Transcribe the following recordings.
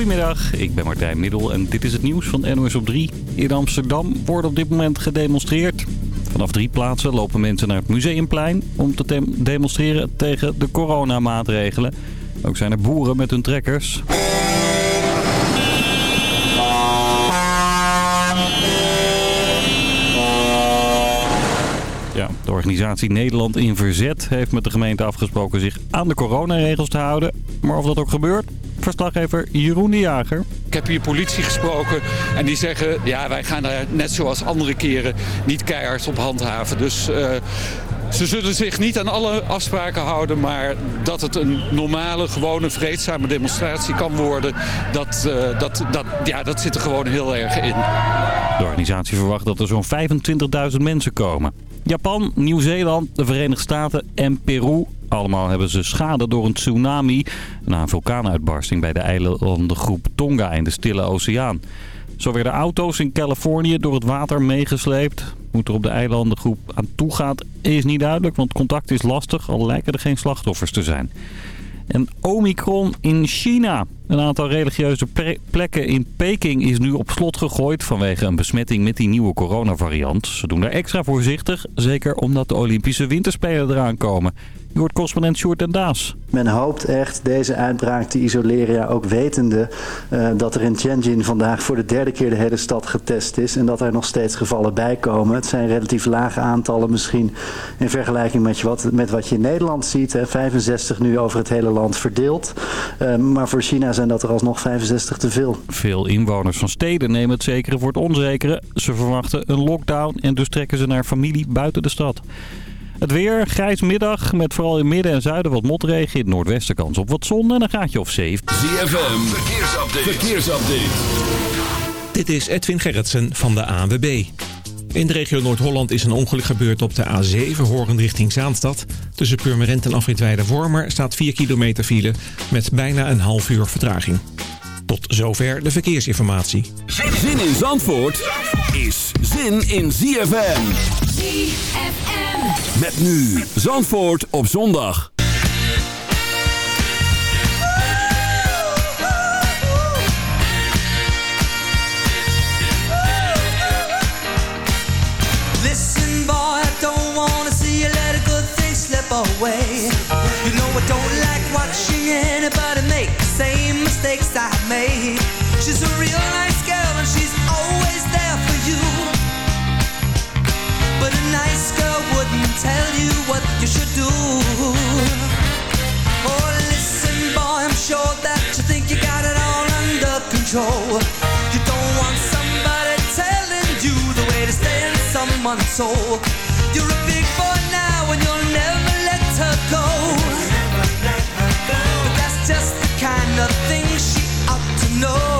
Goedemiddag, ik ben Martijn Middel en dit is het nieuws van NOS op 3. In Amsterdam wordt op dit moment gedemonstreerd. Vanaf drie plaatsen lopen mensen naar het Museumplein om te demonstreren tegen de coronamaatregelen. Ook zijn er boeren met hun trekkers. Ja, de organisatie Nederland in Verzet heeft met de gemeente afgesproken zich aan de coronaregels te houden. Maar of dat ook gebeurt, verslaggever Jeroen de Jager. Ik heb hier politie gesproken en die zeggen... ja, wij gaan daar net zoals andere keren niet keihard op handhaven. Dus uh, ze zullen zich niet aan alle afspraken houden... maar dat het een normale, gewone, vreedzame demonstratie kan worden... dat, uh, dat, dat, ja, dat zit er gewoon heel erg in. De organisatie verwacht dat er zo'n 25.000 mensen komen. Japan, Nieuw-Zeeland, de Verenigde Staten en Peru. Allemaal hebben ze schade door een tsunami na een vulkaanuitbarsting bij de eilandengroep Tonga in de Stille Oceaan. Zo werden auto's in Californië door het water meegesleept. Hoe er op de eilandengroep aan toe gaat is niet duidelijk, want contact is lastig, al lijken er geen slachtoffers te zijn. En Omicron in China. Een aantal religieuze plekken in Peking is nu op slot gegooid vanwege een besmetting met die nieuwe coronavariant. Ze doen er extra voorzichtig, zeker omdat de Olympische Winterspelen eraan komen. Je hoort correspondent Sjoerd en Daas. Men hoopt echt deze uitbraak te isoleren, ja, ook wetende uh, dat er in Tianjin vandaag voor de derde keer de hele stad getest is. En dat er nog steeds gevallen bij komen. Het zijn relatief lage aantallen misschien in vergelijking met wat, met wat je in Nederland ziet. Hè. 65 nu over het hele land verdeeld. Uh, maar voor China zijn dat er alsnog 65 te veel. Veel inwoners van steden nemen het zekere voor het onzekere. Ze verwachten een lockdown en dus trekken ze naar familie buiten de stad. Het weer, grijs middag, met vooral in midden en zuiden wat motregen. In het noordwesten kans op wat zon en een gaatje of 7. ZFM, verkeersupdate. verkeersupdate. Dit is Edwin Gerritsen van de ANWB. In de regio Noord-Holland is een ongeluk gebeurd op de A7 horend richting Zaanstad. Tussen Purmerend en Afritweide Wormer staat 4 kilometer file met bijna een half uur vertraging. Tot zover de verkeersinformatie. Zin in Zandvoort is zin in ZFM. ZFM. Met nu Zandvoort op zondag. Listen boy, I don't wanna see you let a good thing slip away. You know I don't like watching anybody make the same mistakes I made. She's a real nice girl wouldn't tell you what you should do. Oh, listen, boy, I'm sure that you think you got it all under control. You don't want somebody telling you the way to stay in someone's soul. You're a big boy now and you'll never let her go. But that's just the kind of thing she ought to know.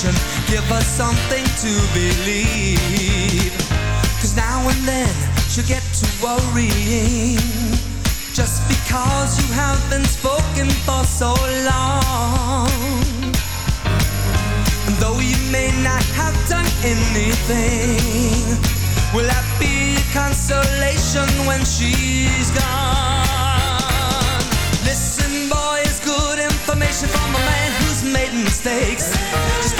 attention, give her something to believe. Cause now and then she'll get to worrying. Just because you have been spoken for so long. And though you may not have done anything, will that be consolation when she's gone? Listen, boy, it's good information from a man who's made mistakes. Just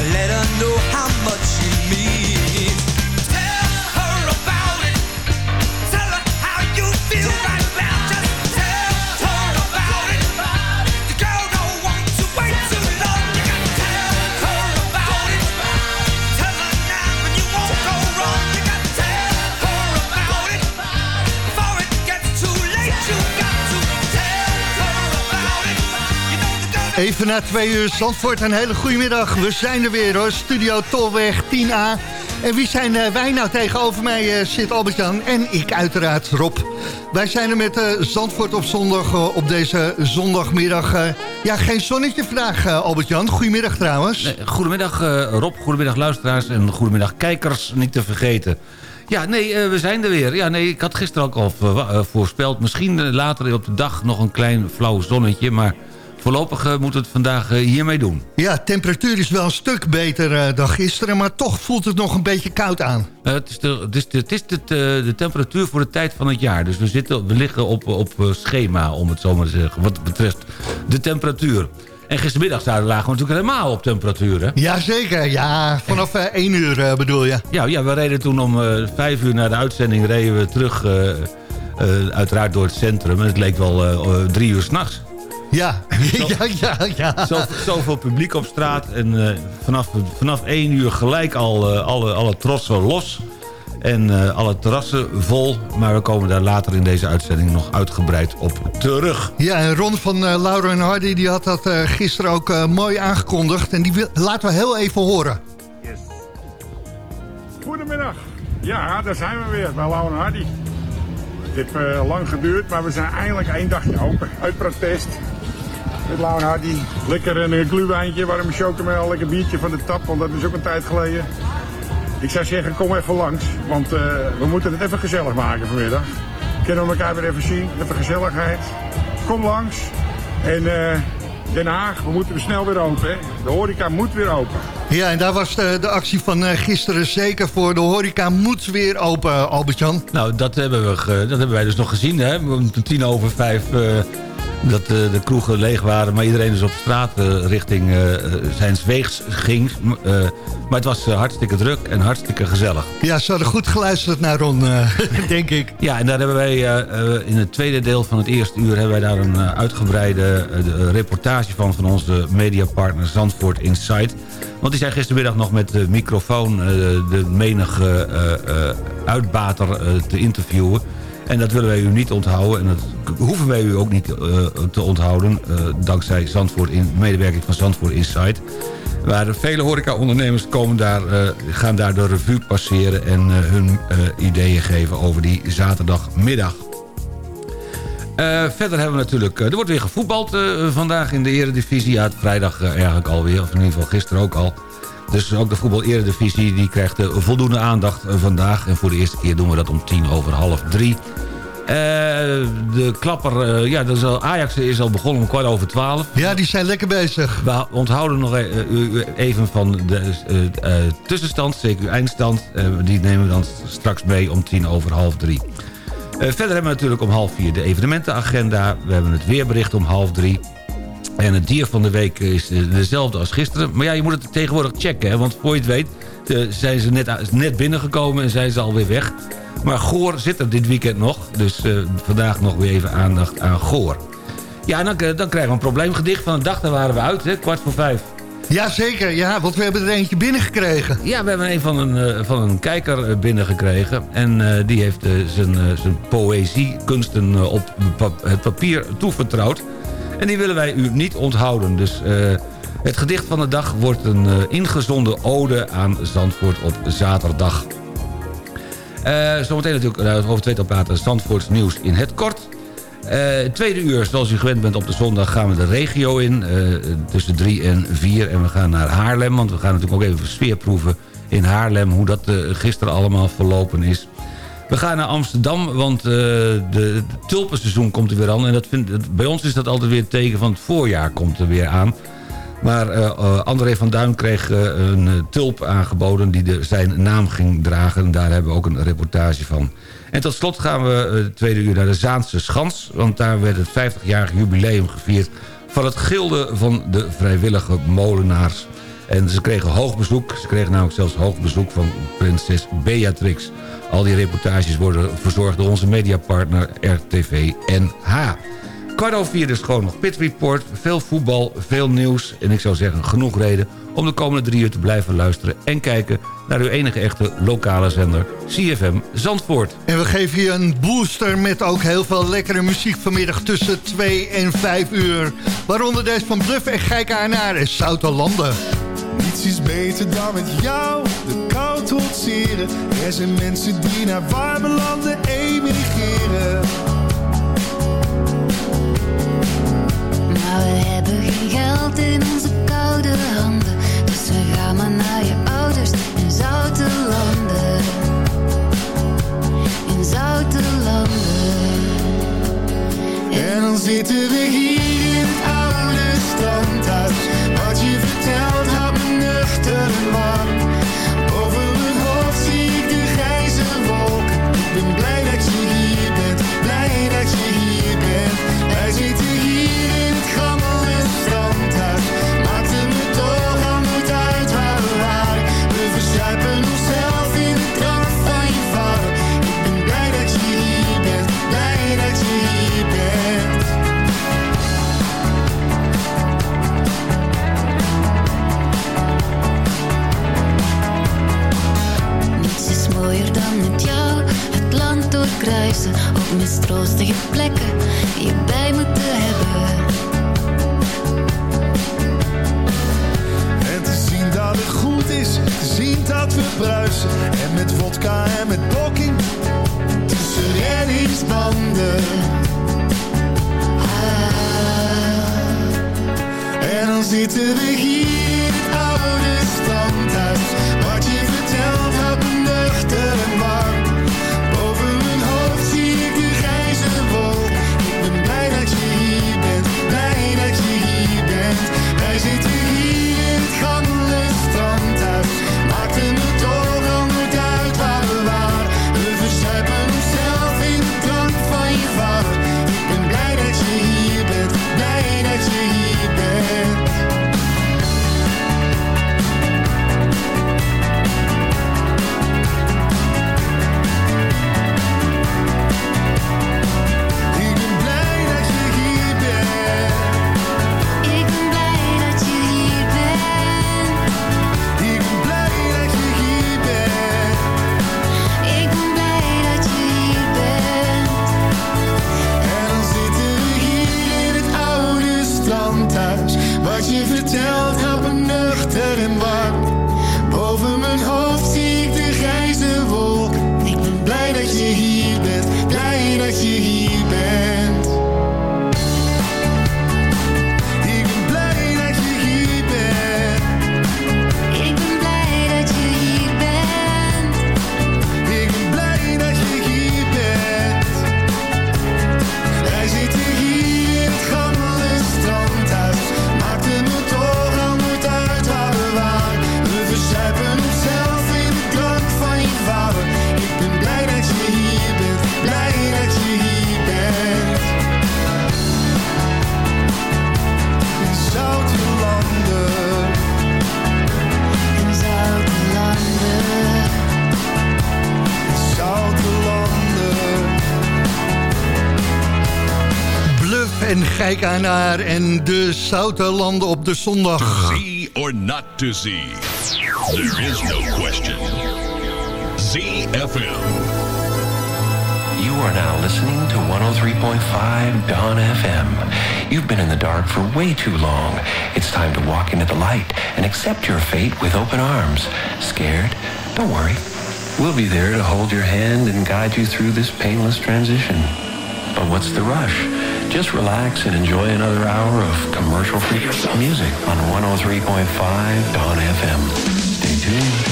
Let her know how Even na twee uur Zandvoort, een hele goede middag. We zijn er weer hoor, Studio Tolweg 10A. En wie zijn eh, wij nou tegenover mij, eh, zit Albert-Jan en ik uiteraard Rob. Wij zijn er met eh, Zandvoort op zondag, op deze zondagmiddag. ja, geen zonnetje vandaag, Albert-Jan. Goedemiddag trouwens. Nee, goedemiddag Rob, goedemiddag luisteraars en goedemiddag kijkers, niet te vergeten. Ja, nee, we zijn er weer. Ja, nee, ik had gisteren ook al voorspeld. Misschien later op de dag nog een klein flauw zonnetje, maar voorlopig eh, moet het vandaag eh, hiermee doen. Ja, temperatuur is wel een stuk beter eh, dan gisteren, maar toch voelt het nog een beetje koud aan. Het is, de, het is, de, het is de, de, temperatuur voor de tijd van het jaar. Dus we, zitten, we liggen op, op schema, om het zo maar te zeggen, wat betreft de temperatuur. En gistermiddag lagen we natuurlijk helemaal op temperatuur, hè? Jazeker, ja, vanaf eh 1 uur bedoel je. Ja, ja, we reden toen om eh, vijf uur na de uitzending reden we terug, uiteraard door het centrum. En het leek wel drie uur s'nachts. Ja, ja, ja, ja. Zo, zoveel publiek op straat en eh, vanaf, vanaf één uur gelijk al eh, alle, alle trossen los. En eh, alle terrassen vol. Maar we komen daar later in deze uitzending nog uitgebreid op terug. Ja, en Ron van eh, Laura en Hardy die had dat eh, gisteren ook eh, mooi aangekondigd. En die wil- laten we heel even horen. Goedemiddag. Ja, daar zijn we weer bij Lauw en Hardy. Het heeft eh, lang geduurd, maar we zijn eindelijk één dagje open. Uit protest. Met Lauw Hardy. Lekker een eh, gluwijntje, warme chocomel, lekker biertje van de tap, want dat is ook een tijd geleden. Ik zou zeggen, kom even langs, want eh, we moeten het even gezellig maken vanmiddag. Kunnen we elkaar weer even zien, even gezelligheid. Kom langs. En Den Haag, we moeten weer snel weer open. Hè? De horeca moet weer open. Ja, en daar was de, de actie van eh, gisteren zeker voor. De horeca moet weer open, Albert-Jan. Nou, dat hebben, we ge- dat hebben wij dus nog gezien. Hè? Om tien over vijf eh, dat eh, de kroegen leeg waren. Maar iedereen dus op straat eh, richting eh, zijn weegs ging. Maar het was hartstikke druk en hartstikke gezellig. Ja, ze hadden goed geluisterd naar Ron, denk ik. Ja, en daar hebben wij in het tweede deel van het eerste uur... hebben wij daar een uitgebreide de, reportage van... van onze mediapartner Zandvoort Insight. Want die zijn gistermiddag nog met de microfoon... de menige uitbater te interviewen. En dat willen wij u niet onthouden. En dat hoeven wij u ook niet eh, te onthouden... eh, dankzij Zandvoort in, medewerking van Zandvoort Insight... Waar vele horecaondernemers komen daar, eh, gaan daar de revue passeren... en hun ideeën geven over die zaterdagmiddag. Verder hebben we natuurlijk... er wordt weer gevoetbald vandaag in de eredivisie. Ja, vrijdag eh, eigenlijk alweer, of in ieder geval gisteren ook al. Dus ook de voetbal-eredivisie die krijgt eh, voldoende aandacht eh, vandaag. En voor de eerste keer doen we dat om tien over half drie. Eh, de klapper, ja, dat is al, Ajax is al begonnen om kwart over twaalf. Ja, die zijn lekker bezig. We onthouden nog e- even van de tussenstand, CQ eindstand. Die nemen we dan straks mee om tien over half drie. Verder hebben we natuurlijk om half vier de evenementenagenda. We hebben het weerbericht om half drie. En het dier van de week is eh, dezelfde als gisteren. Maar ja, je moet het tegenwoordig checken. Hè, want voor je het weet eh, zijn ze net, a- net binnengekomen en zijn ze alweer weg. Maar Goor zit er dit weekend nog. Dus eh, vandaag nog weer even aandacht aan Goor. Ja, en dan, eh, dan krijgen we een probleemgedicht van de dag. Daar waren we uit, hè, kwart voor vijf. Jazeker, ja, want we hebben er eentje binnengekregen. Ja, we hebben een van een, eh, van een kijker eh, binnengekregen. En eh, die heeft eh, zijn, eh, zijn poëziekunsten eh, op het papier toevertrouwd. En die willen wij u niet onthouden. Dus eh, het gedicht van de dag wordt een eh, ingezonde ode aan Zandvoort op zaterdag. Eh, zometeen natuurlijk uh, over twee praten Zandvoorts nieuws in het kort. Tweede uur, zoals u gewend bent op de zondag, gaan we de regio in. tussen 3 en 4. En we gaan naar Haarlem, want we gaan natuurlijk ook even sfeerproeven in Haarlem... hoe dat gisteren allemaal verlopen is. We gaan naar Amsterdam, want eh, de, de tulpenseizoen komt er weer aan. En dat bij ons is dat altijd weer het teken van het voorjaar komt er weer aan. Maar eh, eh, André van Duin kreeg een tulp aangeboden die de, zijn naam ging dragen. En daar hebben we ook een reportage van. En tot slot gaan we het tweede uur naar de Zaanse Schans. Want daar werd het 50-jarig jubileum gevierd van het gilde van de vrijwillige molenaars. En ze kregen hoog bezoek. Ze kregen namelijk zelfs hoog bezoek van prinses Beatrix. Al die reportages worden verzorgd door onze mediapartner RTV NH. Kwart over vier dus gewoon nog Pit Report. Veel voetbal, veel nieuws. En ik zou zeggen, genoeg reden om de komende drie uur te blijven luisteren... en kijken naar uw enige echte lokale zender, CFM Zandvoort. En we geven je een booster met ook heel veel lekkere muziek vanmiddag tussen 2 en 5 uur. Waaronder deze van Bluff en Gijk naar en Zoute Landen. Niets is beter dan met jou de kou trotseren. Er zijn mensen die naar warme landen emigreren. Maar we hebben geen geld in onze Bluff en Gijk naar en de Zoute Landen op de zondag. See or not to see, there is no question. ZFM. You are now listening to 103.5 Dawn FM. You've been in the dark for way too long. It's time to walk into the light and accept your fate with open arms. Scared? Don't worry. We'll be there to hold your hand and guide you through this painless transition. But what's the rush? Just relax and enjoy another hour of commercial-free music on 103.5 Dawn FM. Stay tuned.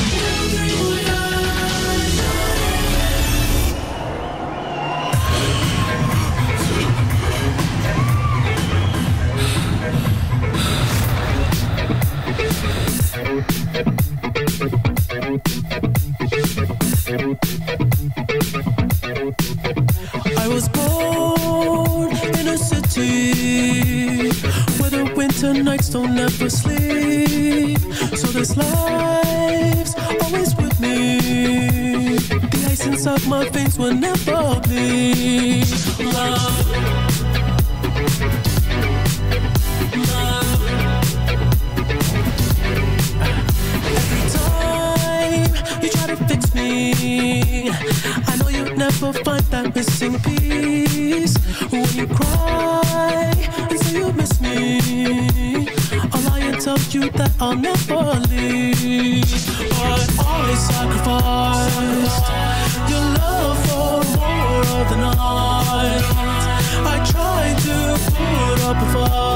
Nights don't ever sleep. So this life's always with me. The ice inside my veins will never bleed. Love. Love. Every time you try to fix me, I know you'll never find that missing piece. When you cry Tell you that I'll never leave. But I sacrificed your love for more of the night. I tried to put up a fight,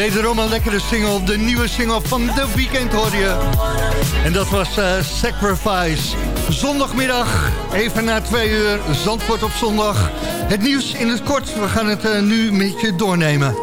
Wederom een lekkere single, de nieuwe single van The Weeknd hoor je. En dat was eh, Sacrifice. Zondagmiddag, even na twee uur, Zandvoort op zondag. Het nieuws in het kort, we gaan het eh, nu met je doornemen.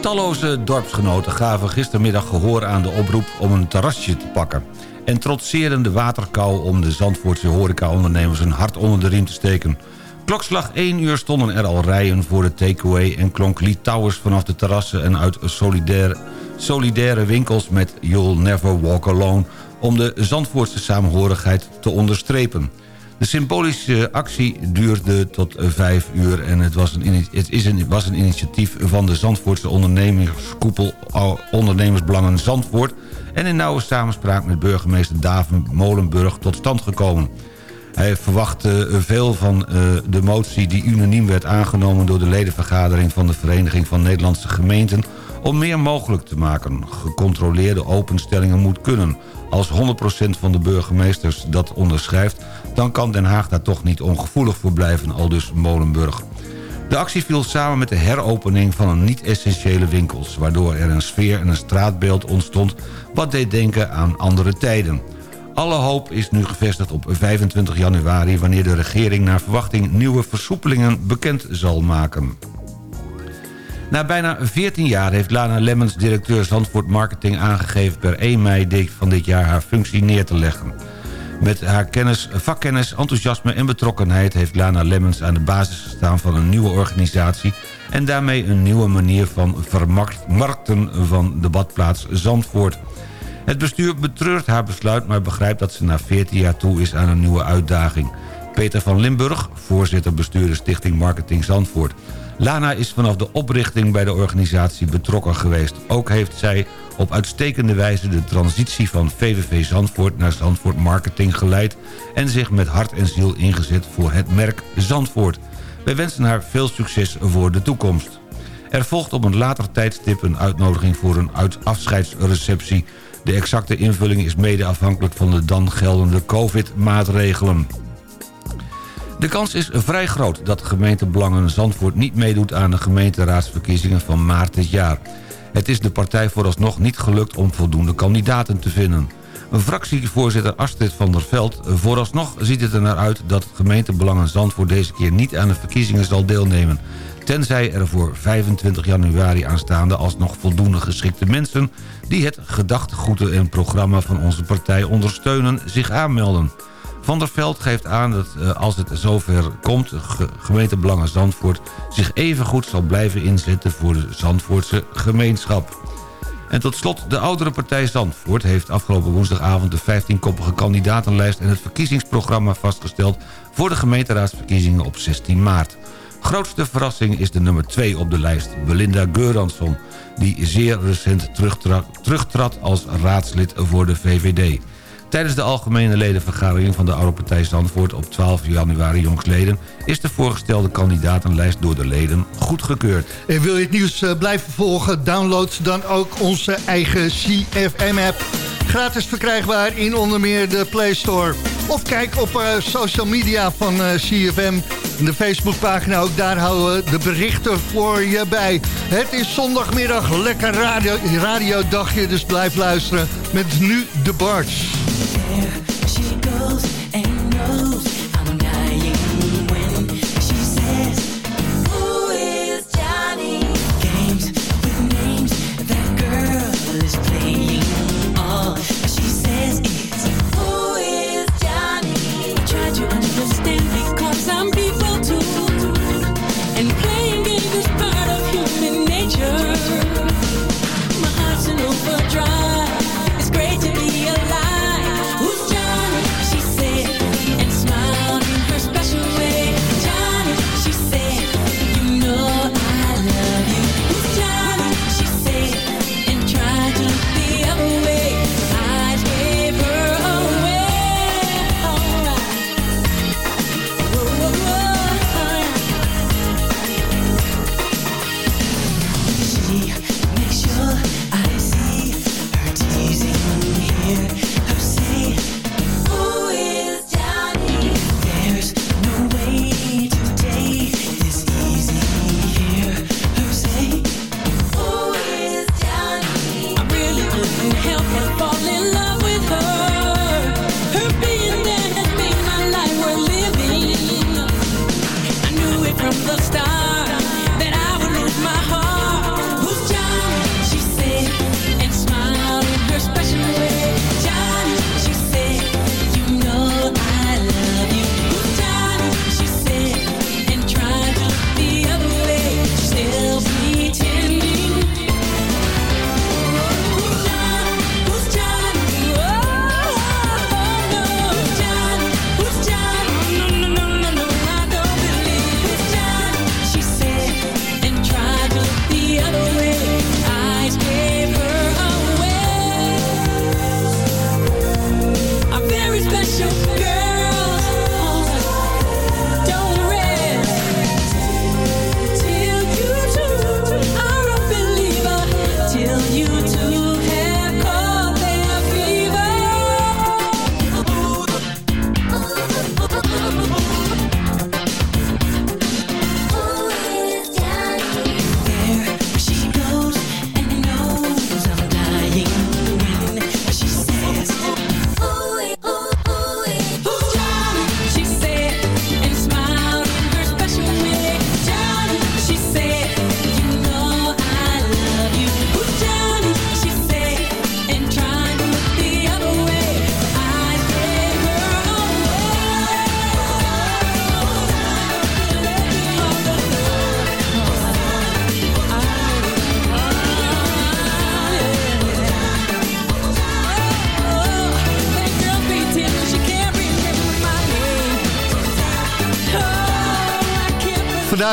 Talloze dorpsgenoten gaven gistermiddag gehoor aan de oproep om een terrasje te pakken. En trotseerden de waterkou om de Zandvoortse horecaondernemers een hart onder de riem te steken. Klokslag 1 uur stonden er al rijen voor de takeaway... en klonk Lee Towers vanaf de terrassen en uit solidaire, solidaire winkels... met You'll Never Walk Alone om de Zandvoortse saamhorigheid te onderstrepen. De symbolische actie duurde tot 5 uur en het was een, het is een, was een initiatief van de Zandvoortse ondernemerskoepel O- Ondernemersbelangen Zandvoort en in nauwe samenspraak met burgemeester Daven Molenburg tot stand gekomen. Hij verwachtte veel van eh, de motie die unaniem werd aangenomen door de ledenvergadering van de Vereniging van Nederlandse Gemeenten om meer mogelijk te maken. Gecontroleerde openstellingen moet kunnen. Als 100% van de burgemeesters dat onderschrijft... dan kan Den Haag daar toch niet ongevoelig voor blijven, aldus Molenburg. De actie viel samen met de heropening van een niet-essentiële winkels... waardoor er een sfeer en een straatbeeld ontstond... wat deed denken aan andere tijden. Alle hoop is nu gevestigd op 25 januari... wanneer de regering naar verwachting nieuwe versoepelingen bekend zal maken. Na bijna 14 jaar heeft Lana Lemmens, directeur Zandvoort Marketing... aangegeven per 1 mei van dit jaar haar functie neer te leggen. Met haar kennis, vakkennis, enthousiasme en betrokkenheid... heeft Lana Lemmens aan de basis gestaan van een nieuwe organisatie... en daarmee een nieuwe manier van vermarkten van de badplaats Zandvoort. Het bestuur betreurt haar besluit, maar begrijpt dat ze na 14 jaar toe is aan een nieuwe uitdaging. Peter van Limburg, voorzitter bestuurder Stichting Marketing Zandvoort. Lana is vanaf de oprichting bij de organisatie betrokken geweest. Ook heeft zij op uitstekende wijze de transitie van VVV Zandvoort naar Zandvoort Marketing geleid... en zich met hart en ziel ingezet voor het merk Zandvoort. Wij wensen haar veel succes voor de toekomst. Er volgt op een later tijdstip een uitnodiging voor een afscheidsreceptie. De exacte invulling is mede afhankelijk van de dan geldende covid-maatregelen. De kans is vrij groot dat gemeente Belangen Zandvoort niet meedoet aan de gemeenteraadsverkiezingen van maart dit jaar. Het is de partij vooralsnog niet gelukt om voldoende kandidaten te vinden. Fractievoorzitter Astrid van der Veld. Vooralsnog ziet het er naar uit dat gemeentebelangen Zandvoort deze keer niet aan de verkiezingen zal deelnemen. Tenzij er voor 25 januari aanstaande alsnog voldoende geschikte mensen... die het gedachtegoed en programma van onze partij ondersteunen zich aanmelden. Van der Veld geeft aan dat eh, als het zover komt... ge- gemeente Belangen Zandvoort zich evengoed zal blijven inzetten... voor de Zandvoortse gemeenschap. En tot slot, de oudere partij Zandvoort heeft afgelopen woensdagavond... de 15-koppige kandidatenlijst en het verkiezingsprogramma vastgesteld... voor de gemeenteraadsverkiezingen op 16 maart. Grootste verrassing is de nummer 2 op de lijst, Belinda Geuransson... die zeer recent terugtra- terugtrad als raadslid voor de VVD. Tijdens de algemene ledenvergadering van de oude partij Zandvoort op 12 januari jongstleden... is de voorgestelde kandidatenlijst door de leden goedgekeurd. En wil je het nieuws eh, blijven volgen? Download dan ook onze eigen CFM-app. Gratis verkrijgbaar in onder meer de Play Store. Of kijk op eh, social media van eh, CFM. De Facebookpagina, ook daar houden we de berichten voor je bij. Het is zondagmiddag, lekker radio, radiodagje, dus blijf luisteren. Met nu de Barts. She goes and knows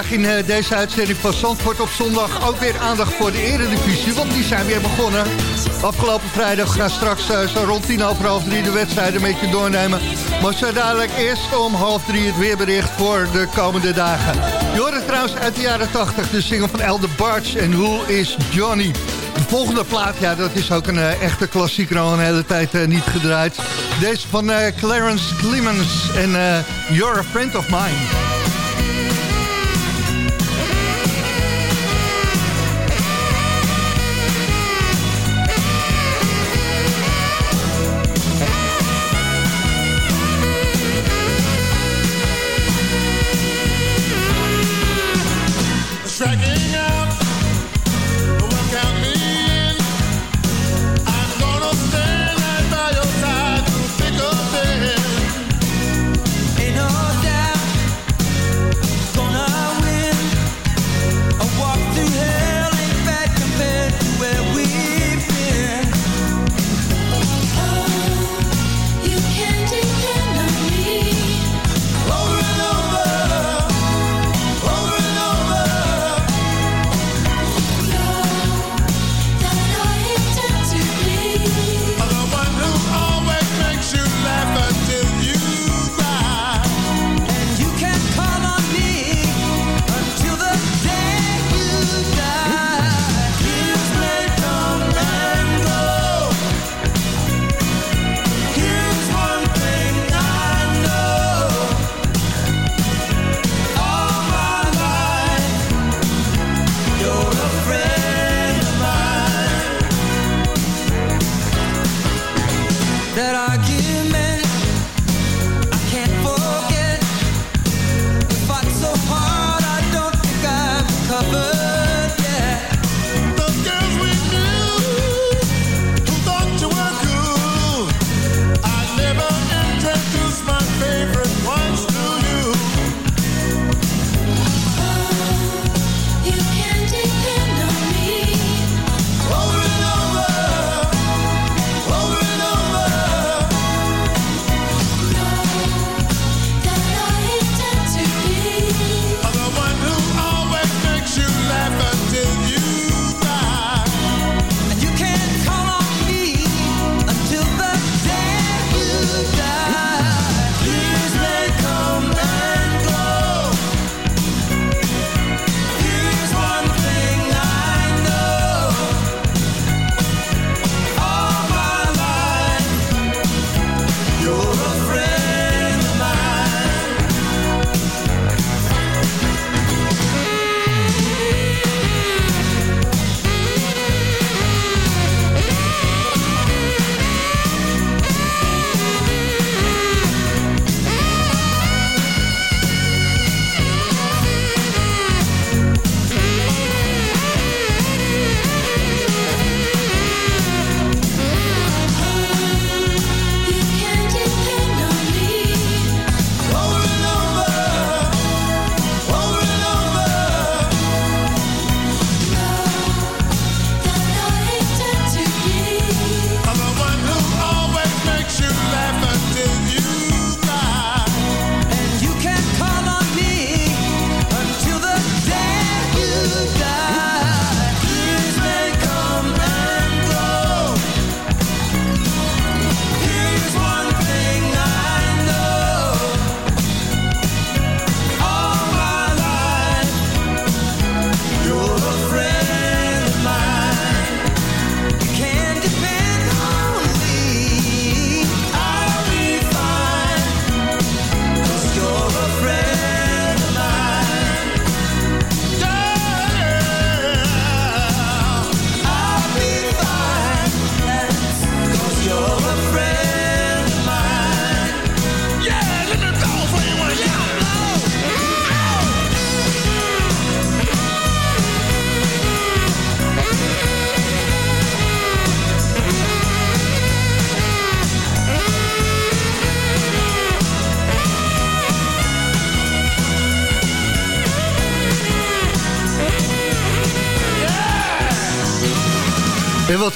in eh, deze uitzending van Zandvoort op zondag ook weer aandacht voor de eredivisie, want die zijn weer begonnen. Afgelopen vrijdag gaan straks eh, zo rond tien over half drie de wedstrijden een beetje doornemen. Maar zo dadelijk eerst om half drie het weerbericht voor de komende dagen. Je hoort trouwens uit de jaren 80, de single van Elder Barge en Who is Johnny. De volgende plaat, ja, dat is ook een eh, echte klassieker al een hele tijd niet gedraaid. Deze van Clarence Clemens en You're a Friend of Mine. track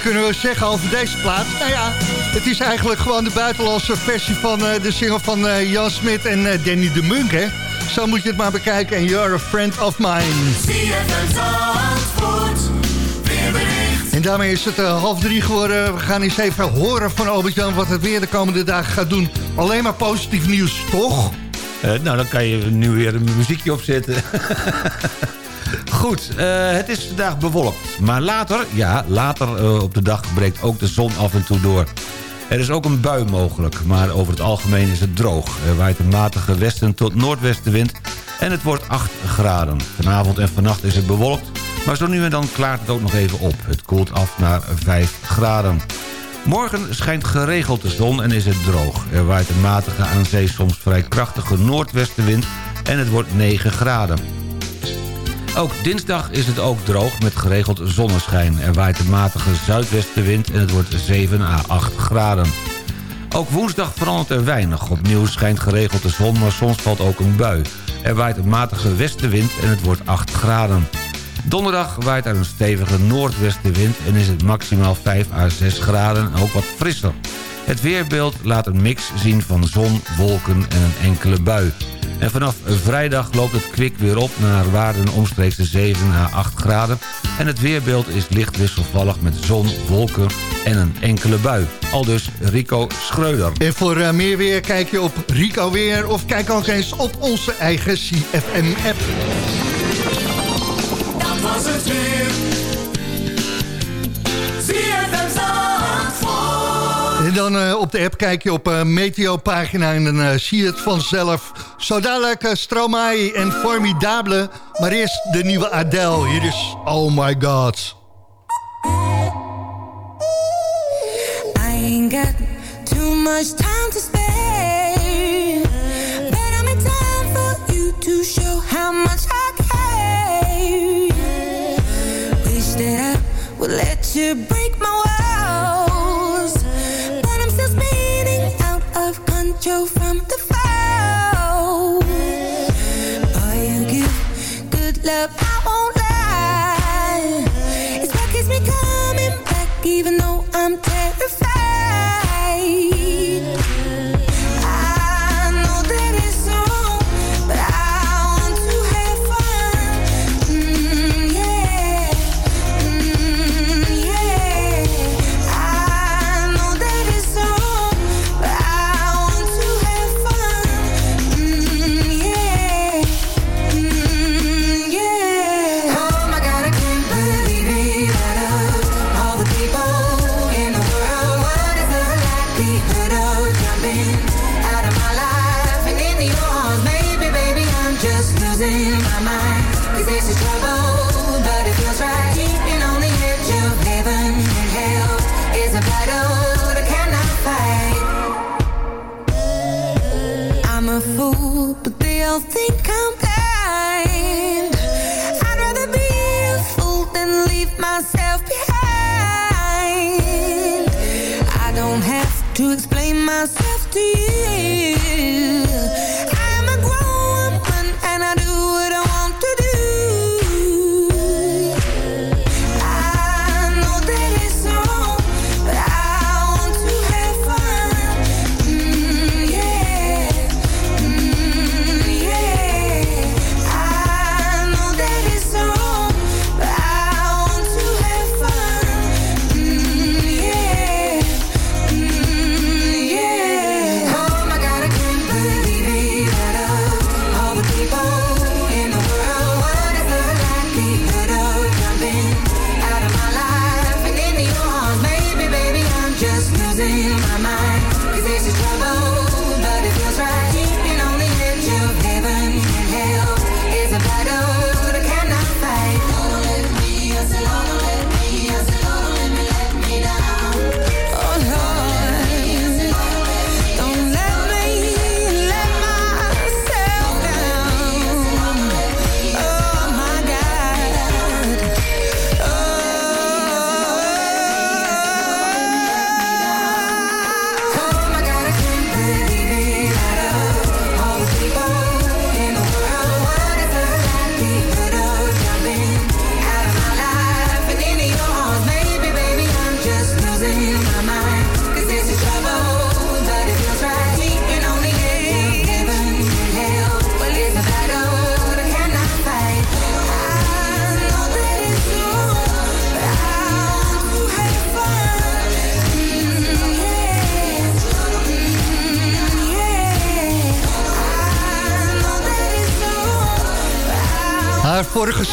kunnen we zeggen over deze plaat? Nou ja, het is eigenlijk gewoon de buitenlandse versie van eh, de single van eh, Jan Smit en eh, Danny de Munk, hè? Zo moet je het maar bekijken. En you're a friend of mine. Zie je en daarmee is het uh, half drie geworden. We gaan eens even horen van Albert-Jan wat het weer de komende dagen gaat doen. Alleen maar positief nieuws, toch? Nou, dan kan je nu weer een muziekje opzetten. Goed, eh, het is vandaag bewolkt. Maar later, ja, later eh, op de dag breekt ook de zon af en toe door. Er is ook een bui mogelijk, maar over het algemeen is het droog. Er waait een matige westen tot noordwestenwind en het wordt 8 graden. Vanavond en vannacht is het bewolkt, maar zo nu en dan klaart het ook nog even op. Het koelt af naar 5 graden. Morgen schijnt geregeld de zon en is het droog. Er waait een matige aan zee soms vrij krachtige noordwestenwind en het wordt 9 graden. Ook dinsdag is het ook droog met geregeld zonneschijn. Er waait een matige zuidwestenwind en het wordt 7 à 8 graden. Ook woensdag verandert er weinig. Opnieuw schijnt geregeld de zon, maar soms valt ook een bui. Er waait een matige westenwind en het wordt 8 graden. Donderdag waait er een stevige noordwestenwind en is het maximaal 5 à 6 graden en ook wat frisser. Het weerbeeld laat een mix zien van zon, wolken en een enkele bui. En vanaf vrijdag loopt het kwik weer op naar waarden omstreeks de 7 à 8 graden. En het weerbeeld is licht wisselvallig met zon, wolken en een enkele bui. Aldus Rico Schreuder. En voor eh, meer weer kijk je op Rico Weer... of kijk ook eens op onze eigen CFM-app. Dat was het weer. En dan eh, op de app kijk je op uh, Meteo-pagina en dan eh, zie je het vanzelf. Zo dadelijk uh, Stromae en Formidable. Maar eerst de nieuwe Adele. Hier is Oh My God. I ain't got too much time to spare. But I'm in time for you to show how much I care. Wish that I would let you break even though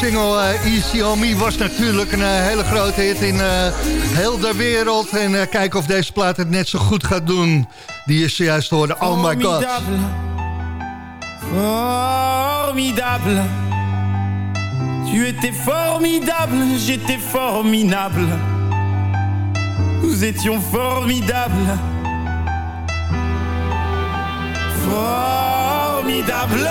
single eh, Easy On was natuurlijk een eh, hele grote hit in eh, heel de wereld. En kijken of deze plaat het net zo goed gaat doen. Die is zojuist hoorde. Oh my god. Formidable. Tu étais formidable, j'étais formidable. Nous étions formidables. Formidable.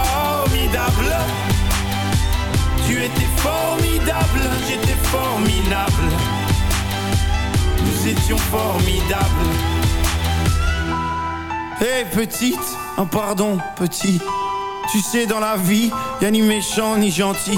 Étions formidables. Hé petite, oh pardon petit. Tu sais dans la vie, y a ni méchant ni gentil.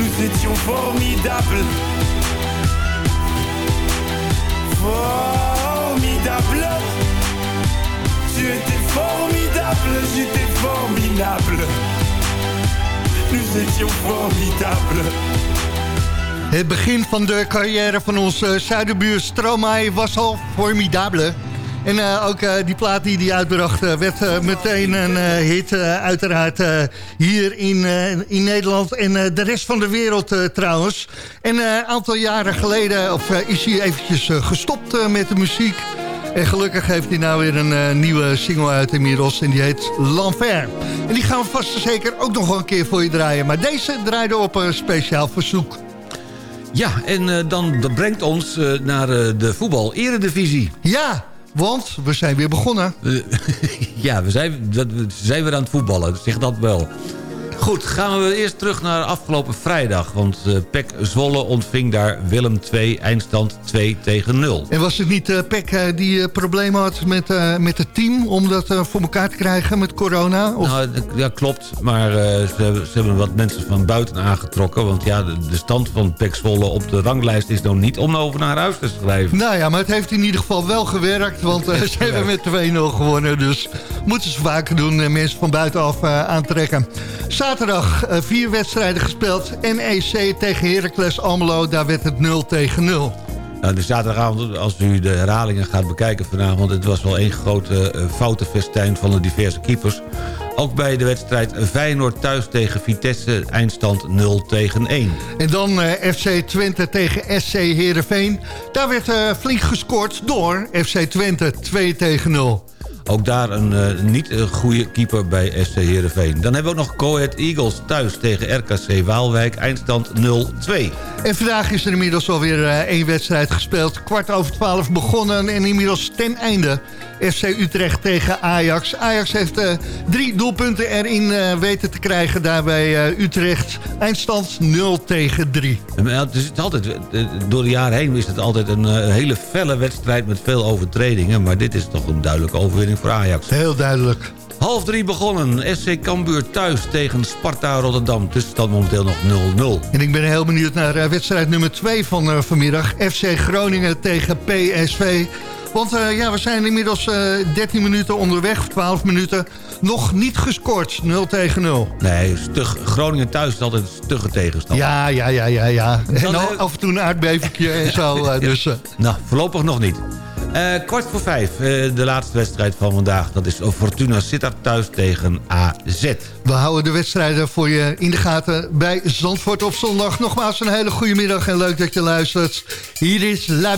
Nous étions formidables. Formidable. Tu étais formidable, j'étais formidable. Nous étions formidables. Het begin van de carrière van onze zuiderbuur Stromae was al formidable. En eh, ook eh, die plaat die hij uitbracht eh, werd meteen een hit. uiteraard hier in, in Nederland en de rest van de wereld trouwens. En een aantal jaren geleden of, is hij eventjes gestopt met de muziek. En gelukkig heeft hij nou weer een nieuwe single uit inmiddels. En die heet L'Enfer. En die gaan we vast en zeker ook nog wel een keer voor je draaien. Maar deze draaide op een speciaal verzoek. Ja, en dan dat brengt ons naar de voetbal-eredivisie. Ja, want we zijn weer begonnen. ja, we zijn, we zijn weer aan het voetballen, zeg dat wel. Goed, gaan we eerst terug naar afgelopen vrijdag. Want eh PEC Zwolle ontving daar Willem 2, eindstand 2 tegen 0. En was het niet eh Peck eh, die problemen had met, met het team... om dat voor elkaar te krijgen met corona? Of... Nou, ja, klopt. Maar ze, hebben- ze hebben wat mensen van buiten aangetrokken. Want ja, de, de stand van PEC Zwolle op de ranglijst is nog niet om over naar huis te schrijven. Nou ja, maar het heeft in ieder geval wel gewerkt... want ze hebben met 2-0 gewonnen. Dus moeten ze vaker doen, mensen van buitenaf aantrekken. Zaterdag eh, vier wedstrijden gespeeld. NEC tegen Heracles Almelo, daar werd het 0 tegen 0. Nou, de zaterdagavond, als u de herhalingen gaat bekijken vanavond... het was wel één grote eh, foutenfestijn van de diverse keepers. Ook bij de wedstrijd Feyenoord thuis tegen Vitesse... eindstand 0 tegen 1. En dan eh, FC Twente tegen SC Heerenveen. Daar werd eh, flink gescoord door FC Twente 2 tegen 0. Ook daar een eh, niet goede keeper bij SC Heerenveen. Dan hebben we ook nog Coed Eagles thuis tegen RKC Waalwijk. Eindstand 0-2. En vandaag is er inmiddels alweer eh, één wedstrijd gespeeld. Kwart over twaalf begonnen en inmiddels ten einde. FC Utrecht tegen Ajax. Ajax heeft eh, drie doelpunten erin weten te krijgen daar bij eh, Utrecht. Eindstand 0 tegen 3. Maar Het is altijd, door de jaren heen is het altijd een hele felle wedstrijd met veel overtredingen. Maar dit is toch een duidelijke overwinning voor Ajax. Heel duidelijk. Half drie begonnen. SC Cambuur thuis tegen Sparta Rotterdam. Tussenstand momenteel nog 0-0. En ik ben heel benieuwd naar eh, wedstrijd nummer 2 van eh, vanmiddag. FC Groningen tegen PSV. Want eh, ja, we zijn inmiddels eh 13 minuten onderweg, of 12 minuten. Nog niet gescoord, 0 tegen 0. Nee, stug, Groningen thuis is altijd een stugge tegenstander. Ja, ja, ja, ja, ja. En Dan, af en toe een aardbevingje en zo. dus, Nou, voorlopig nog niet. Eh, kwart voor vijf, eh, de laatste wedstrijd van vandaag. Dat is Fortuna Sittard thuis tegen AZ. we houden de wedstrijden voor je in de gaten bij Zandvoort op zondag. Nogmaals een hele goede middag en leuk dat je luistert. Hier is La.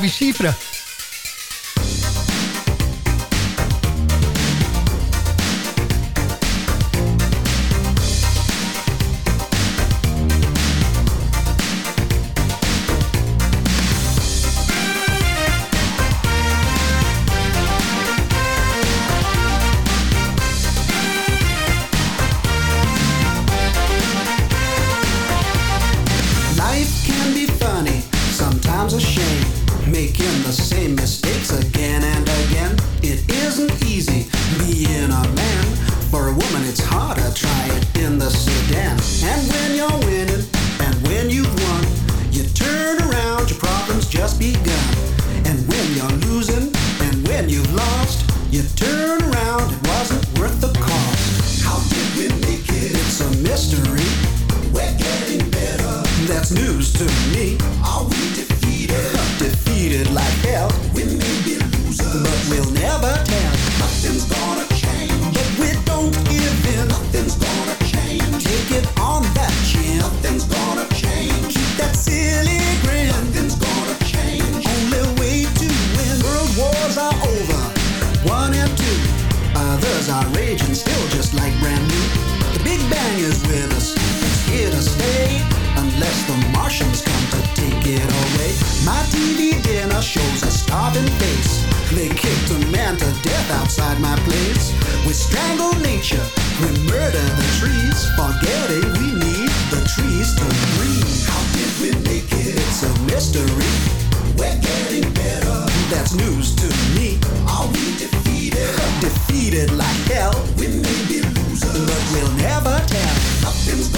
To me. Are we defeated? Defeated like hell. We may be losers, but we'll never tell. Nothing's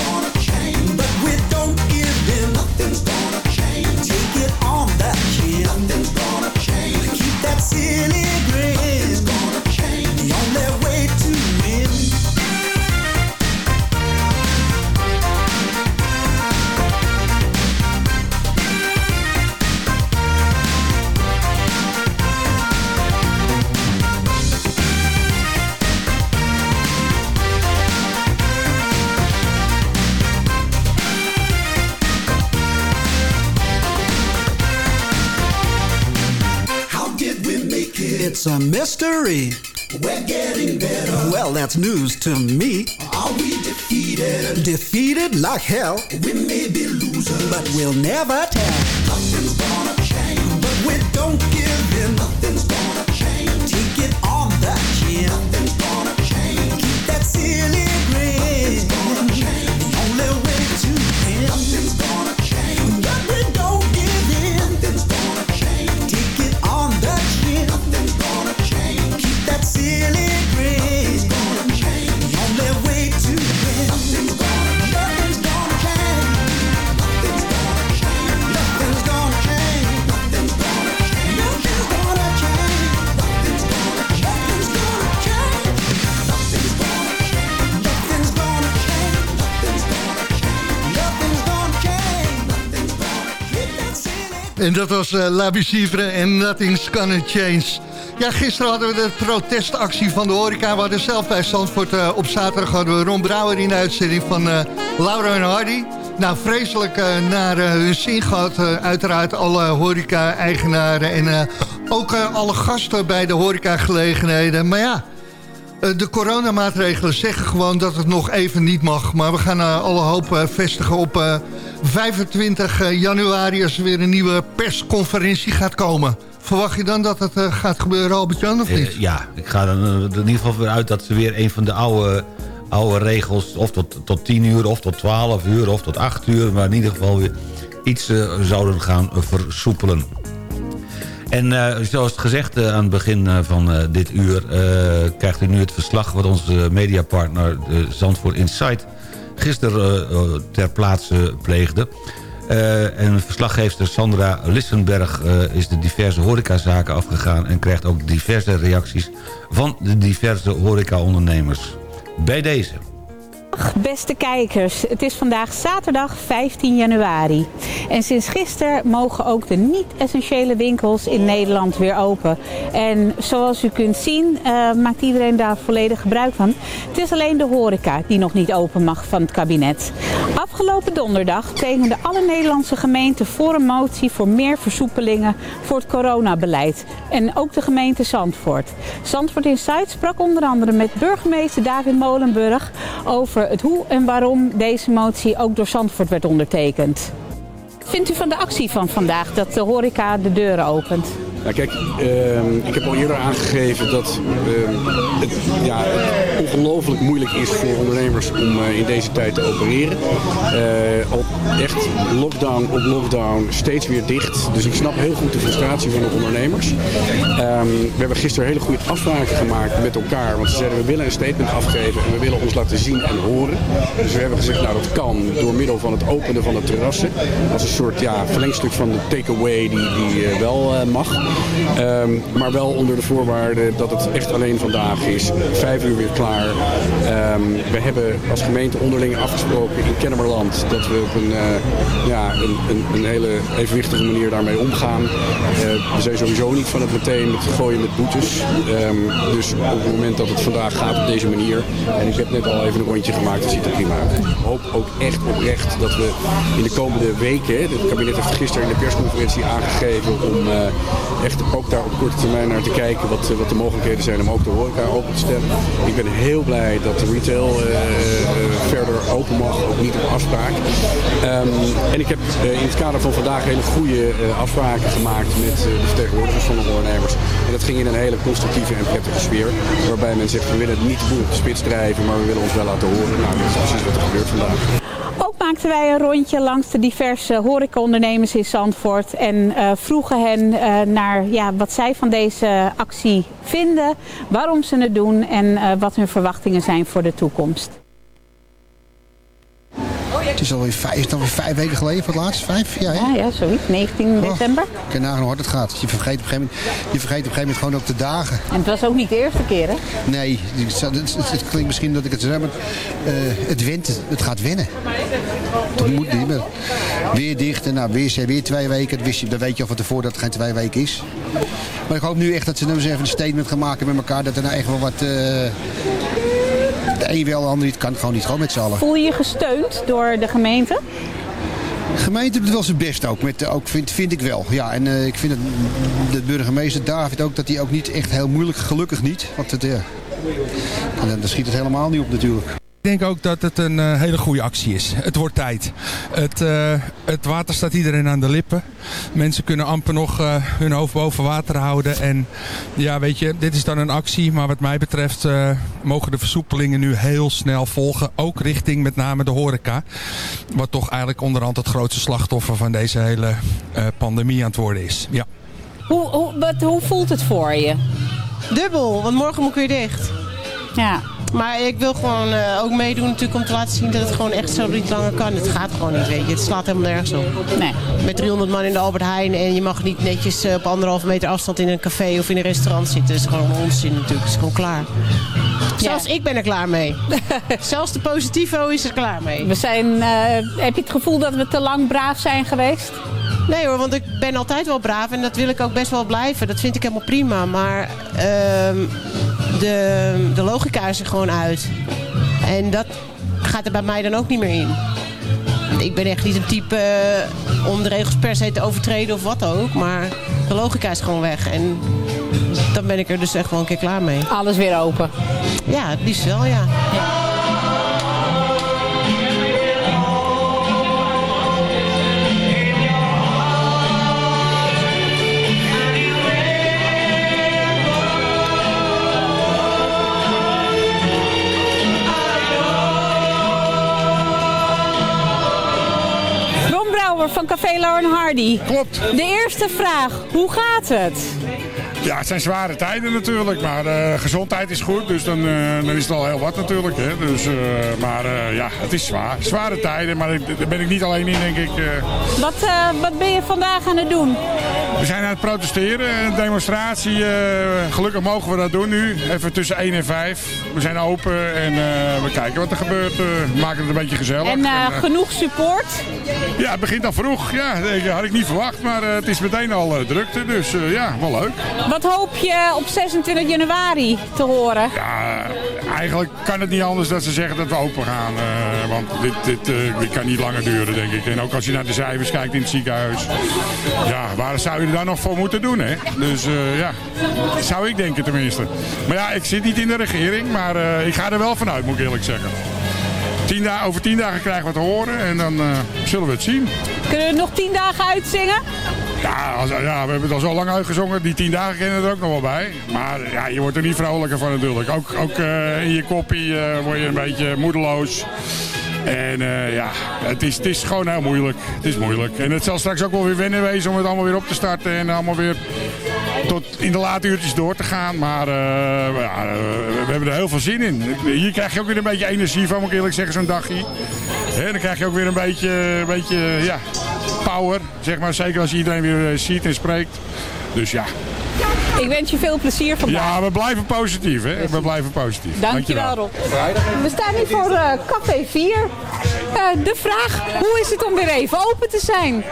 It's a mystery. We're getting better. Well, that's news to me. Are we defeated? Defeated like hell. We may be losers, but we'll never tell. En dat was eh, La Bicivre en Nothing's Gonna Change. Ja, gisteren hadden we de protestactie van de horeca. We hadden zelf bij Zandvoort eh, op zaterdag we Ron Brouwer in de uitzending van eh, Laura en Hardy. Nou, vreselijk naar hun zin gehad. eh, uiteraard alle horeca-eigenaren en ook alle gasten bij de horecagelegenheden. Maar ja, de coronamaatregelen zeggen gewoon dat het nog even niet mag. Maar we gaan alle hoop vestigen op 25 januari... als er weer een nieuwe persconferentie gaat komen. Verwacht je dan dat het eh, gaat gebeuren, Albert-Jan, of niet? Eh, ja, ik ga er in ieder geval weer uit dat ze weer een van de oude, oude regels... of tot, tot 10 uur, of tot 12 uur, of tot 8 uur... maar in ieder geval weer iets eh, zouden gaan versoepelen. En eh, zoals gezegd eh, aan het begin eh, van eh, dit uur... eh, krijgt u nu het verslag wat onze mediapartner Zandvoort Insight... gisteren eh, eh, ter plaatse pleegde. Eh, en verslaggeefster Sandra Lissenberg is de diverse horecazaken afgegaan... en krijgt ook diverse reacties van de diverse horecaondernemers. Bij deze. Beste kijkers, het is vandaag zaterdag 15 januari. En sinds gisteren mogen ook de niet-essentiële winkels in Nederland weer open. En zoals u kunt zien eh, maakt iedereen daar volledig gebruik van. Het is alleen de horeca die nog niet open mag van het kabinet. Afgelopen donderdag tekenden alle Nederlandse gemeenten voor een motie voor meer versoepelingen voor het coronabeleid. En ook de gemeente Zandvoort. Zandvoort Insight sprak onder andere met burgemeester David Molenburg over het hoe en waarom deze motie ook door Zandvoort werd ondertekend. Vindt u van de actie van vandaag dat de horeca de deuren opent? Nou kijk, ehm, ik heb al eerder aangegeven dat ehm, het, ja, ongelooflijk moeilijk is voor ondernemers om eh, in deze tijd te opereren. Eh, al echt lockdown op lockdown, steeds weer dicht. Dus ik snap heel goed de frustratie van de ondernemers. Ehm, we hebben gisteren hele goede afspraken gemaakt met elkaar. Want ze zeiden we willen een statement afgeven en we willen ons laten zien en horen. Dus we hebben gezegd nou dat kan door middel van het openen van de terrassen. Soort ja, verlengstuk van de takeaway die, die eh, wel eh, mag. Ehm, maar wel onder de voorwaarde dat het echt alleen vandaag is. Vijf uur weer klaar. Ehm, we hebben als gemeente onderling afgesproken in Kennemerland dat we op een, eh, ja, een, een, hele evenwichtige manier daarmee omgaan. We zijn sowieso niet van het meteen met gooien met boetes. Ehm, dus op het moment dat het vandaag gaat op deze manier. En ik heb net al even een rondje gemaakt, dat ziet er prima uit. Ik hoop ook echt oprecht dat we in de komende weken, het kabinet heeft gisteren in de persconferentie aangegeven om eh, echt ook daar op korte termijn naar te kijken wat, wat de mogelijkheden zijn om ook de horeca open te stellen. Ik ben heel blij dat de retail eh, eh, verder open mag, ook niet op afspraak. Ehm, en ik heb in het kader van vandaag hele goede afspraken gemaakt met de vertegenwoordigers van de ondernemers. En dat ging in een hele constructieve en prettige sfeer. Waarbij men zegt, we willen niet de boel op spits drijven, maar we willen ons wel laten horen. Nou, dat is wat er gebeurt vandaag. Ook maakten wij een rondje langs de diverse horecaondernemers in Zandvoort en eh, vroegen hen eh, naar ja, wat zij van deze actie vinden, waarom ze het doen en eh, wat hun verwachtingen zijn voor de toekomst. Het is alweer vijf, alweer vijf weken geleden voor het laatst? Vijf? Ja, hè? Ja, ja zoiets. 19 december. Ik ken nagaan hoe hard het gaat. Je vergeet, op een gegeven moment, je vergeet op een gegeven moment gewoon ook de dagen. En het was ook niet de eerste keer, hè? Nee, het, het, het- het klinkt misschien dat ik het zeg, maar eh, het wint, het gaat winnen. Dat moet niet meer. Weer dicht en nou, weer, weer twee weken. Dat wist je, dan weet je al van tevoren dat het geen twee weken is. Maar ik hoop nu echt dat ze nou eens even een statement gaan maken met elkaar. Dat er nou echt wel wat... eh, de een wel, de ander niet. Kan gewoon niet, gewoon met z'n allen. Voel je je gesteund door de gemeente? De gemeente doet wel zijn best ook, met, ook vind, vind ik wel. Ja, en eh, ik vind het, de burgemeester David ook dat hij ook niet echt heel moeilijk, gelukkig niet. Want het, en dan schiet het helemaal niet op natuurlijk. Ik denk ook dat het een eh, hele goede actie is. Het wordt tijd. Het, eh, het water staat iedereen aan de lippen. Mensen kunnen amper nog eh, hun hoofd boven water houden. En ja, weet je, dit is dan een actie. Maar wat mij betreft eh, mogen de versoepelingen nu heel snel volgen. Ook richting met name de horeca. Wat toch eigenlijk onderhand het grootste slachtoffer van deze hele eh, pandemie aan het worden is. Ja. Hoe, hoe, wat, hoe voelt het voor je? Dubbel, want morgen moet ik weer dicht. Ja. Maar ik wil gewoon eh, ook meedoen natuurlijk om te laten zien dat het gewoon echt zo niet langer kan. Het gaat gewoon niet, weet je. Het slaat helemaal nergens op. Nee. Met 300 man in de Albert Heijn en je mag niet netjes eh, op anderhalve meter afstand in een café of in een restaurant zitten. Dat is gewoon onzin natuurlijk. Het is gewoon klaar. Zelfs ik ben er klaar mee. Zelfs de positivo is er klaar mee. We zijn, eh, heb je het gevoel dat we te lang braaf zijn geweest? Nee hoor, want ik ben altijd wel braaf en dat wil ik ook best wel blijven. Dat vind ik helemaal prima. Maar ehm, de, de logica is er gewoon uit. En dat gaat er bij mij dan ook niet meer in. ik ben echt niet een type eh, om de regels per se te overtreden of wat ook. Maar de logica is gewoon weg. En dan ben ik er dus echt wel een keer klaar mee. Alles weer open? Ja, het liefst wel, ja. Van Café Lauren Hardy. Klopt. De eerste vraag, hoe gaat het? Ja, het zijn zware tijden natuurlijk, maar eh, gezondheid is goed, dus dan, eh, dan is het al heel wat natuurlijk. Hè. Dus, eh, maar ja, het is zwaar. Zware tijden, maar ik- daar ben ik niet alleen in, denk ik. Wat, wat ben je vandaag aan het doen? We zijn aan het protesteren, een demonstratie. eh, gelukkig mogen we dat doen nu, even tussen 1 en 5. We zijn open en eh, we kijken wat er gebeurt. eh, we maken het een beetje gezellig. En genoeg support? ja, het begint al vroeg. Ja, dat had ik niet verwacht, maar het is meteen al drukte, dus ja, wel leuk. Wat hoop je op 26 januari te horen? Ja, eigenlijk kan het niet anders dat ze zeggen dat we open gaan. want dit, dit, dit kan niet langer duren, denk ik. En ook als je naar de cijfers kijkt in het ziekenhuis. Ja, waar zou je dan nog voor moeten doen, hè? Dus eh, ja, zou ik denken tenminste. Maar ja, ik zit niet in de regering, maar eh, ik ga er wel vanuit, moet ik eerlijk zeggen. Tien over tien dagen krijgen we het te horen en dan eh, zullen we het zien. Kunnen we nog 10 dagen uitzingen? Ja, als, ja, we hebben het al zo lang uitgezongen. Die tien dagen kennen er ook nog wel bij. Maar ja, je wordt er niet vrolijker van natuurlijk. Ook, ook in je koppie word je een beetje moedeloos. En eh, ja, het is, het is gewoon heel moeilijk. Het is moeilijk. En het zal straks ook wel weer wennen wezen om het allemaal weer op te starten. En allemaal weer tot in de late uurtjes door te gaan. Maar eh, ja, eh, we hebben er heel veel zin in. Hier krijg je ook weer een beetje energie van, moet ik eerlijk zeggen, zo'n dagje. Hè, dan krijg je ook weer een beetje, een beetje ja, power, zeg maar. Zeker als iedereen weer ziet en spreekt. Dus ja. Ik wens je veel plezier vandaag. Ja, we blijven positief, hè. We blijven positief. Dankjewel Rob. We staan hier voor eh, Café 4. Eh, de vraag, hoe is het om weer even open te zijn?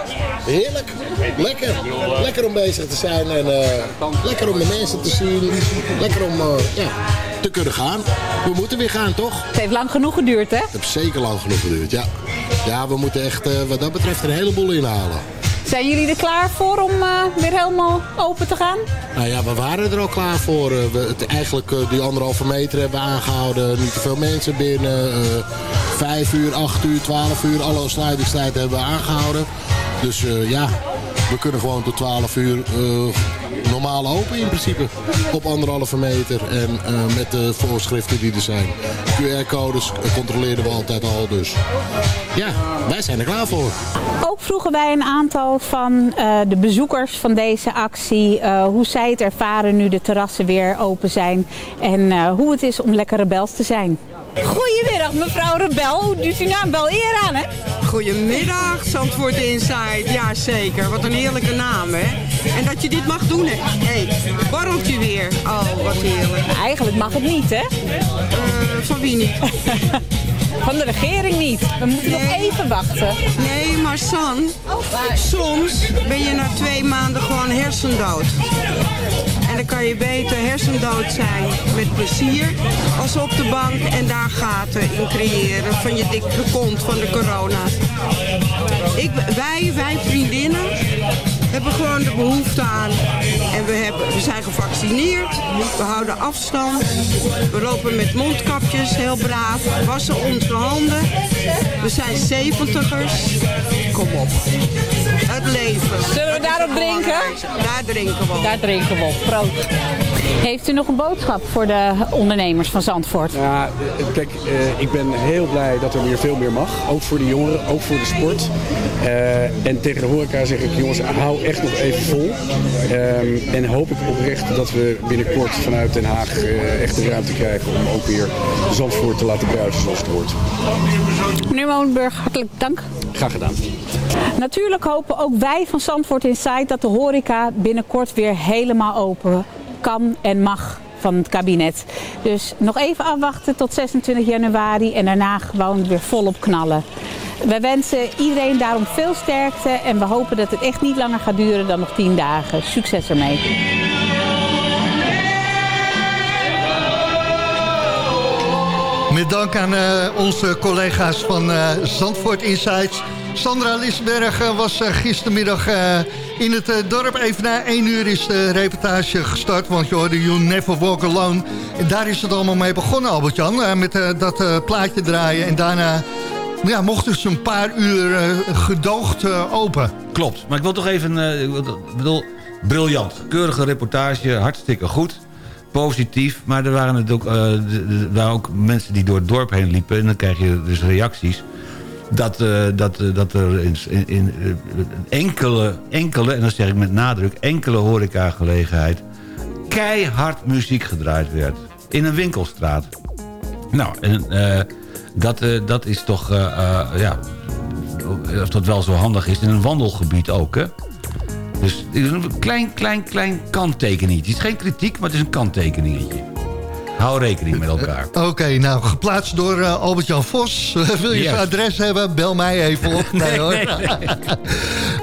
Heerlijk. Lekker. Lekker om bezig te zijn en eh, lekker om de mensen te zien. Lekker om eh, ja, te kunnen gaan. We moeten weer gaan, toch? Het heeft lang genoeg geduurd, hè? Het heeft zeker lang genoeg geduurd, ja. Ja, we moeten echt eh, wat dat betreft een heleboel inhalen. Zijn jullie er klaar voor om eh, weer helemaal open te gaan? Nou ja, we waren er al klaar voor. Eh, we, het, eigenlijk eh, die anderhalve meter hebben we aangehouden. Niet te veel mensen binnen. vijf uur, acht uur, twaalf uur. Alle sluitingstijden hebben we aangehouden. Dus ja, we kunnen gewoon tot 12 uur eh, normaal open in principe. Op anderhalve meter en eh, met de voorschriften die er zijn. QR-codes controleerden we altijd al, dus ja, wij zijn er klaar voor. Ook vroegen wij een aantal van eh, de bezoekers van deze actie hoe zij het ervaren nu de terrassen weer open zijn en hoe het is om lekker rebels te zijn. Goedemiddag mevrouw Rebel, hoe doet u naam wel eer aan hè? Goedemiddag, Zandvoort Inside. Ja, zeker. Wat een heerlijke naam, hè? En dat je dit mag doen, hè? Hé, hey, borreltje weer. Oh, wat heerlijk. Eigenlijk mag het niet, hè? Eh, van wie niet? Van de regering niet. We moeten nog even wachten. Nee, maar San, soms ben je na twee maanden gewoon hersendood. En dan kan je beter hersendood zijn met plezier als op de bank en daar gaten in creëren van je dikke kont van de corona. Ik, wij, wij vriendinnen, hebben gewoon de behoefte aan. En we, hebben, we zijn gevaccineerd, we houden afstand, we lopen met mondkapjes, heel braaf, wassen onze handen. We zijn zeventigers. Kom op. Het leven. Zullen we daarop drinken? Daar drinken we op. Daar drinken we op. Proost. Heeft u nog een boodschap voor de ondernemers van Zandvoort? Ja, kijk, eh, ik ben heel blij dat er weer veel meer mag. Ook voor de jongeren, ook voor de sport. Eh, en tegen de horeca zeg ik, jongens, hou echt nog even vol. Ehm, en hoop ik oprecht dat we binnenkort vanuit Den Haag eh, echt de ruimte krijgen om ook weer Zandvoort te laten bruisen zoals het hoort. Meneer Molenburg, hartelijk dank. Graag gedaan. Natuurlijk hopen ook wij van Zandvoort Inside dat de horeca binnenkort weer helemaal open kan en mag van het kabinet. Dus nog even afwachten tot 26 januari en daarna gewoon weer volop knallen. Wij wensen iedereen daarom veel sterkte en we hopen dat het echt niet langer gaat duren dan nog 10 dagen. Succes ermee. Met dank aan eh, onze collega's van eh, Zandvoort Insights. Sandra Lisberg eh, was eh, gistermiddag eh, in het dorp. Even na één uur is de reportage gestart. Want je hoorde You Never Walk Alone. En daar is het allemaal mee begonnen, Albert-Jan. met dat plaatje draaien. En daarna ja, mochten ze een paar uur gedoogd open. Klopt, maar ik wil toch even... ik bedoel, briljant. Keurige reportage, hartstikke goed. Positief, maar er waren, het ook, er waren ook mensen die door het dorp heen liepen... en dan krijg je dus reacties... dat, eh, dat, eh, dat er in, in, eh, enkele, enkele, en dat zeg ik met nadruk... enkele horecagelegenheid keihard muziek gedraaid werd. In een winkelstraat. Nou, en, dat, dat is toch... ja, of dat wel zo handig is in een wandelgebied ook, hè? Dus het is een klein, klein, klein kanttekeningetje. Het is geen kritiek, maar het is een kanttekeningetje. Hou rekening met elkaar. Oké, nou, geplaatst door eh, Albert-Jan Vos. Wil je zijn adres hebben? Bel mij even op. Nee, hoor. nee, nee.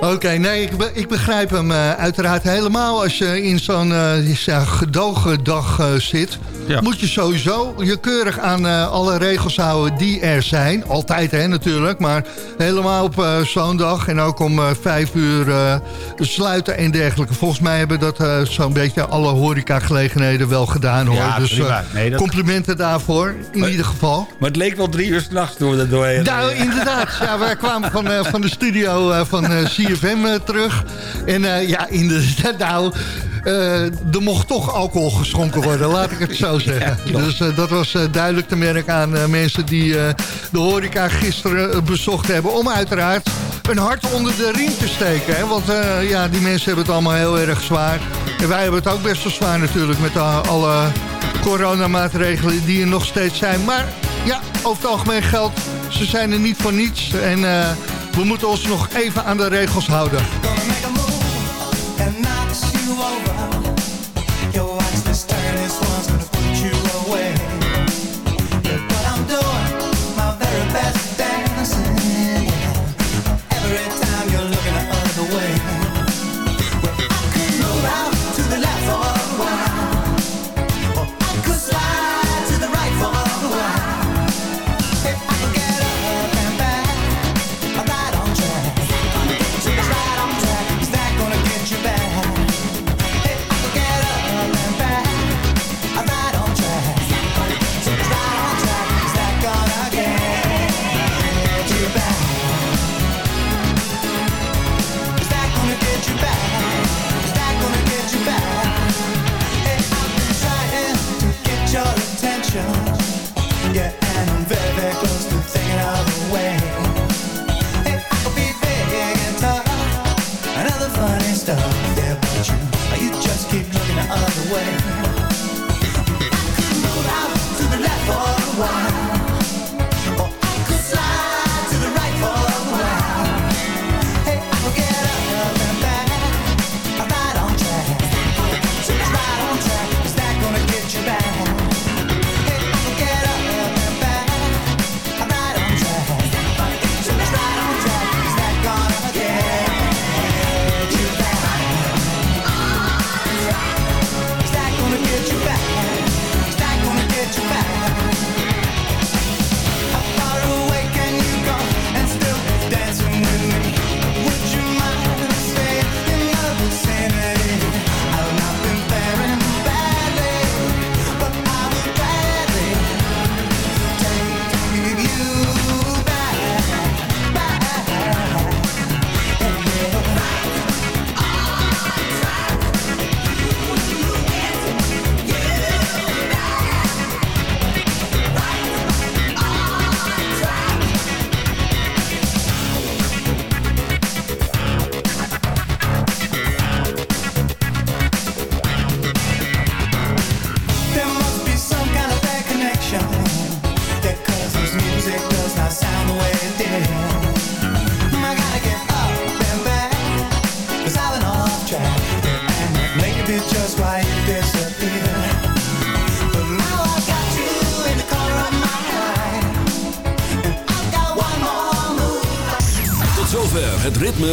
Oké, nee, ik, be- ik begrijp hem eh, uiteraard helemaal. Als je in zo'n eh, ja, gedogen dag eh, moet je sowieso je keurig aan eh, alle regels houden die er zijn. Altijd, hè, natuurlijk. Maar helemaal op zo'n dag. En ook om eh, vijf uur sluiten en dergelijke. Volgens mij hebben dat zo'n beetje alle horecagelegenheden wel gedaan, hoor. Ja, dus Nee, dat- complimenten daarvoor, in ieder geval. Maar het leek wel drie uur s'nachts toen we er doorheen Nou, inderdaad. Ja, wij kwamen van, van de studio van CFM terug. En ja, inderdaad, nou, er mocht toch alcohol geschonken worden, laat ik het zo zeggen. dus eh, dat was eh, duidelijk te merken aan eh, mensen die eh, de horeca gisteren eh, bezocht hebben. Om uiteraard een hart onder de riem te steken. Hè? Want eh, ja, die mensen hebben het allemaal heel erg zwaar. En wij hebben het ook best wel zwaar natuurlijk met eh, alle coronamaatregelen die er nog steeds zijn. Maar ja, over het algemeen geldt, ze zijn er niet voor niets. En eh, we moeten ons nog even aan de regels houden. Best